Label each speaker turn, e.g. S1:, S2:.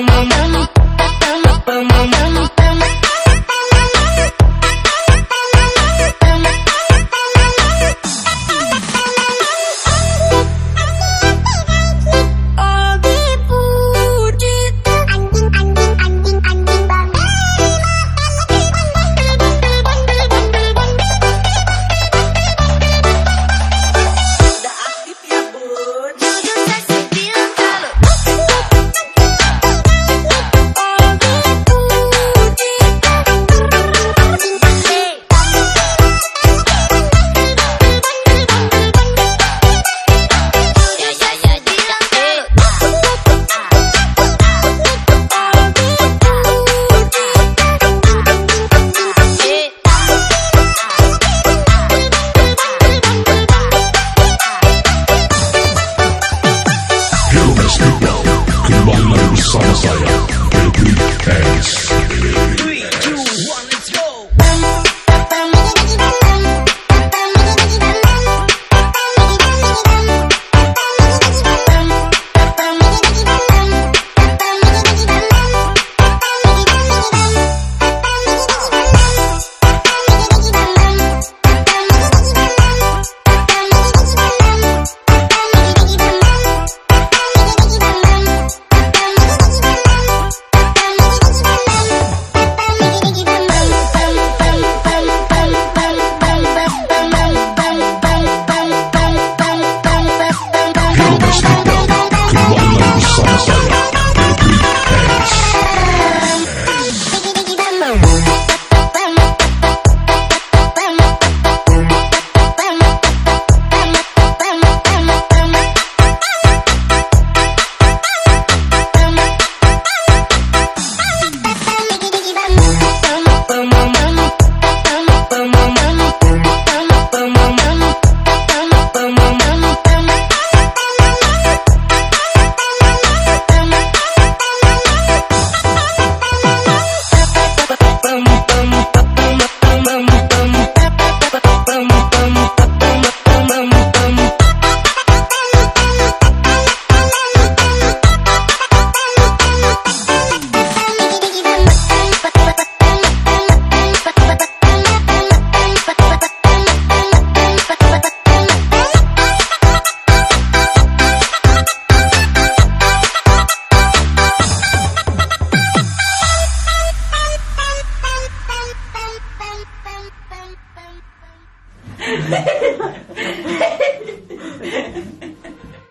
S1: mama